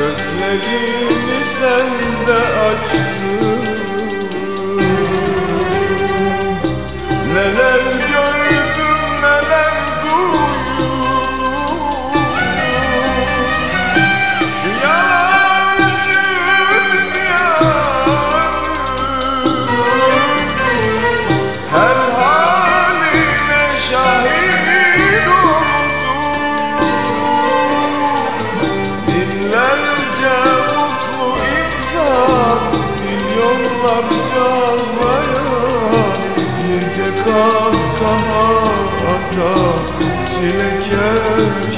ellerini sen de açtın. Neler yollarca ağlaya Nice kahkaha ata çilekeşler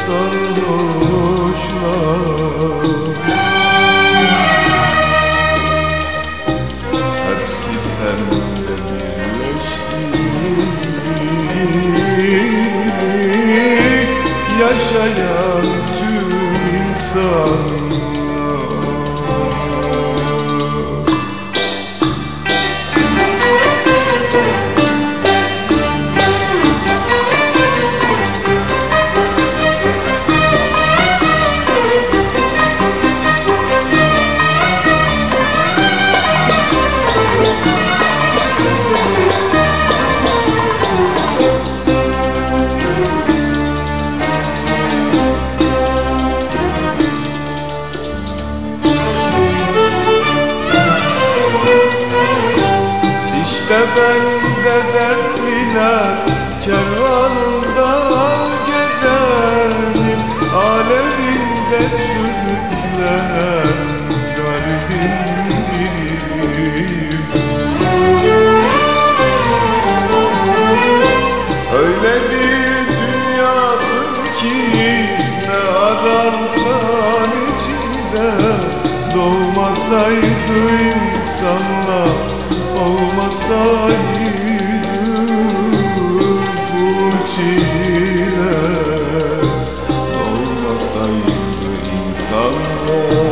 sarhoşlar. Hepsi senle birleşti. Yaşayan tüm insan bende dertliler kervanında someday